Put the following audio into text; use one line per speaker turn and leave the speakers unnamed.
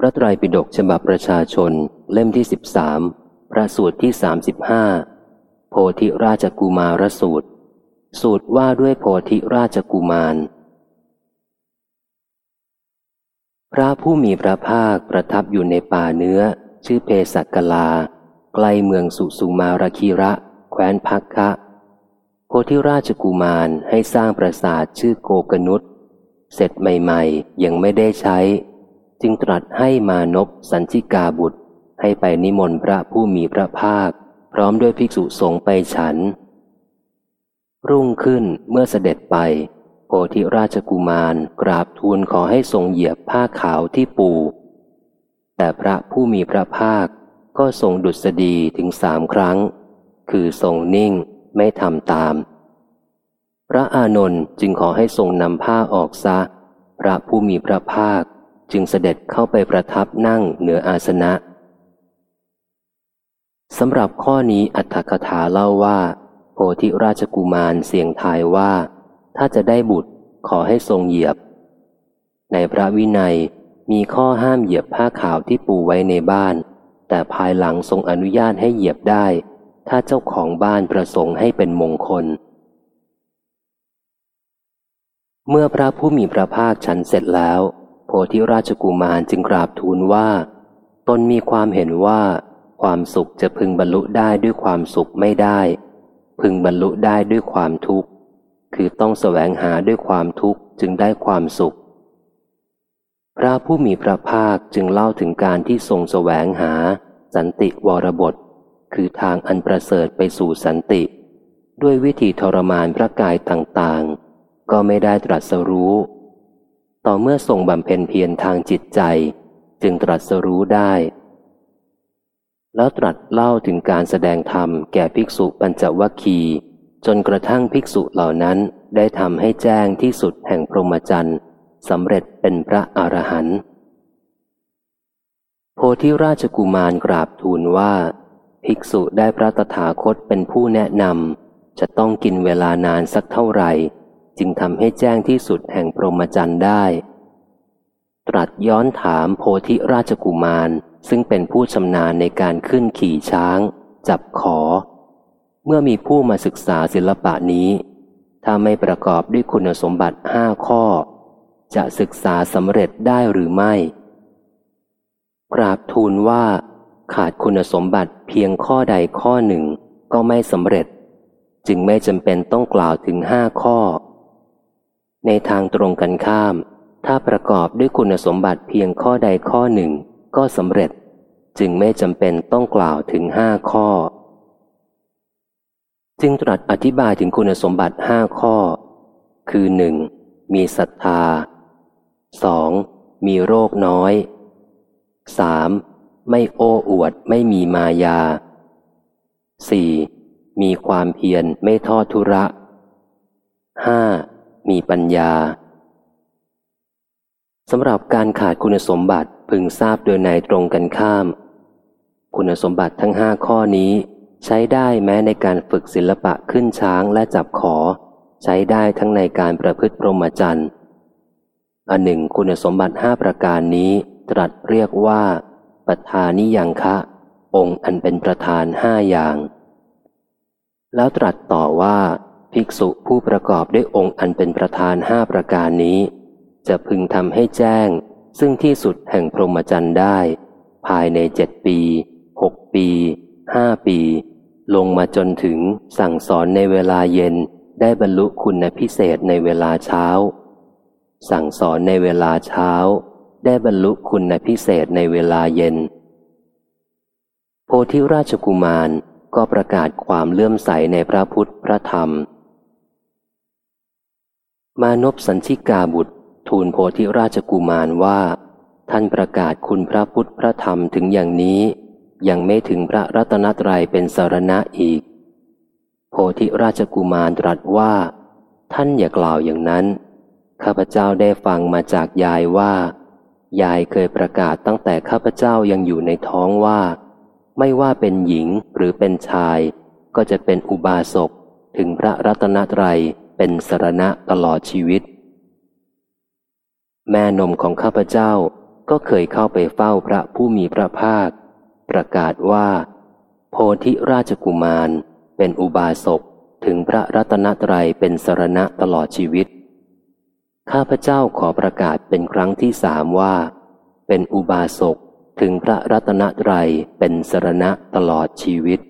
พระไตรปิฎกฉบับประชาชนเล่มที่สิบสามพระสูตรที่สามสิบห้าโพธิราชกุมารสูตร สูตรว่าด้วยโพธิราชกุมาร พระผู้มีพระภาคประทับอยู่ในป่าเนื้อ ชื่อเพสักกลา ใกล้เมืองสุสุมารคีระ แคว้นพักคะโพธิราชกุมารให้สร้างปราสาทชื่อโกกนุษเสร็จใหม่ ๆ ยังไม่ได้ใช้ จึงตรัสให้มานพสันชิกาบุตร ให้ไปนิมนต์พระผู้มีพระภาค พร้อมด้วยภิกษุสงฆ์ไปฉัน รุ่งขึ้นเมื่อเสด็จไป โพธิราชกุมารกราบทูลขอให้ทรงเหยียบผ้าขาวที่ปู แต่พระผู้มีพระภาคก็ทรงดุษฎีถึงสามครั้ง คือทรงนิ่งไม่ทำตาม พระอานนท์จึงขอให้ทรงนำผ้าออกซะ พระผู้มีพระภาค จึงเสด็จเข้าไปประทับนั่งเหนืออาสนะสำหรับข้อนี้อัตถกถาเล่าว่า โพธิราชกุมารเสียงทายว่า ถ้าจะได้บุตรขอให้ทรงเหยียบ ในพระวินัยมีข้อห้ามเหยียบผ้าขาวที่ปูไว้ในบ้าน แต่ภายหลังทรงอนุญาตให้เหยียบได้ ถ้าเจ้าของบ้านประสงค์ให้เป็นมงคล เมื่อพระผู้มีพระภาคฉันเสร็จแล้ว โพธิราชกุมารจึงกราบทูลว่า ตนมีความเห็นว่า ความสุขจะพึงบรรลุได้ด้วยความสุขไม่ได้ พึงบรรลุได้ด้วยความทุกข์ คือต้องแสวงหาด้วยความทุกข์จึงได้ความสุข พระผู้มีพระภาคจึงเล่าถึงการที่ทรงแสวงหา สันติวรบท คือทางอันประเสริฐไปสู่สันติ ด้วยวิธีทรมานพระกายต่างๆ ก็ไม่ได้ตรัสรู้ ต่อเมื่อทรงบำเพ็ญเพียรทางจิตใจ จึงตรัสรู้ได้ แล้วตรัสเล่าถึงการแสดงธรรมแก่ภิกษุปัญจวัคคีจนกระทั่งภิกษุเหล่านั้นได้ทำให้แจ้งที่สุดแห่งพรหมจรรย์สำเร็จเป็นพระอรหันต์โพธิราชกุมารกราบทูลว่า ภิกษุได้พระตถาคตเป็นผู้แนะนำจะต้องกินเวลานานสักเท่าไหร่ จึงทำให้แจ้งที่สุดแห่งพรหมจรรย์ได้ ตรัสย้อนถามโพธิราชกุมาร ซึ่งเป็นผู้ชำนาญในการขึ้นขี่ช้าง จับขอ เมื่อมีผู้มาศึกษาศิลปะนี้ ถ้าไม่ประกอบด้วยคุณสมบัติห้าข้อ จะศึกษาสำเร็จได้หรือไม่กราบทูลว่า ขาดคุณสมบัติเพียงข้อใดข้อหนึ่งก็ไม่สำเร็จ จึงไม่จำเป็นต้องกล่าวถึงห้าข้อ ในทางตรงกันข้าม ถ้าประกอบด้วยคุณสมบัติเพียงข้อใดข้อหนึ่ง ก็สำเร็จ จึงไม่จำเป็นต้องกล่าวถึงห้าข้อ จึงตรัสอธิบายถึงคุณสมบัติห้าข้อ คือหนึ่งมีศรัทธาสองมีโรคน้อยสามไม่โอ้อวดไม่มีมายา 4. มีความเพียรไม่ทอดทุระ 5. มีปัญญาสำหรับการขาดคุณสมบัติพึงทราบโดยในตรงกันข้าม คุณสมบัติทั้งห้าข้อนี้ ใช้ได้แม้ในการฝึกศิลปะขึ้นช้างและจับขอ ใช้ได้ทั้งในการประพฤติพรหมจรรย์อันหนึ่งคุณสมบัติห้าประการนี้ ตรัสเรียกว่าปทานิยังคะ องค์อันเป็นประธานห้าอย่าง แล้วตรัสต่อว่า ภิกษุผู้ประกอบด้วยองค์อันเป็นประธานห้าประการนี้ จะพึงทำให้แจ้ง ซึ่งที่สุดแห่งพรหมจรรย์ได้ ภายในเจ็ดปีหกปีห้าปี ลงมาจนถึงสั่งสอนในเวลาเย็นได้บรรลุคุณพิเศษในเวลาเช้า สั่งสอนในเวลาเช้า ได้บรรลุคุณพิเศษในเวลาเย็น โพธิราชกุมารก็ประกาศความเลื่อมใสในพระพุทธพระธรรม มานพสัญชิกาบุตร ทูลโพธิราชกุมารว่า ท่านประกาศคุณพระพุทธพระธรรมถึงอย่างนี้ ยังไม่ถึงพระรัตนตรัยเป็นสารณะอีก โพธิราชกุมารตรัสว่า ท่านอย่ากล่าวอย่างนั้น ข้าพเจ้าได้ฟังมาจากยายว่า ยายเคยประกาศตั้งแต่ข้าพเจ้ายังอยู่ในท้องว่า ไม่ว่าเป็นหญิงหรือเป็นชาย ก็จะเป็นอุบาสกถึงพระรัตนตรัย เป็นสรณะตลอดชีวิต แม่นมของข้าพเจ้าก็เคยเข้าไปเฝ้าพระผู้มีพระภาค ประกาศว่า โพธิราชกุมารเป็นอุบาสกถึงพระรัตนตรัยเป็นสรณะตลอดชีวิต ข้าพเจ้าขอประกาศเป็นครั้งที่สามว่า เป็นอุบาสกถึงพระรัตนตรัยเป็นสรณะตลอดชีวิต